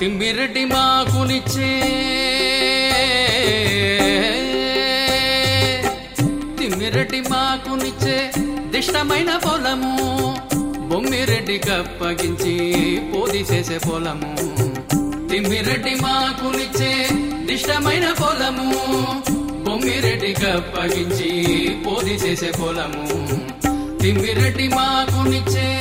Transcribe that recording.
తిమ్మిరటి మాకునిచ్చే. తిమ్మిరటి మాకునిచ్చే దిష్టమైన పొలము. బొమ్మిరెడ్డి కప్పగించి పోది చేసే పొలము. తిమ్మిరెడ్డి మాకునిచ్చే దిష్టమైన పొలము. బొమ్మిరెడ్డి కప్పగించి పోది చేసే పొలము. తిమ్మిరెడ్డి మాకునిచ్చే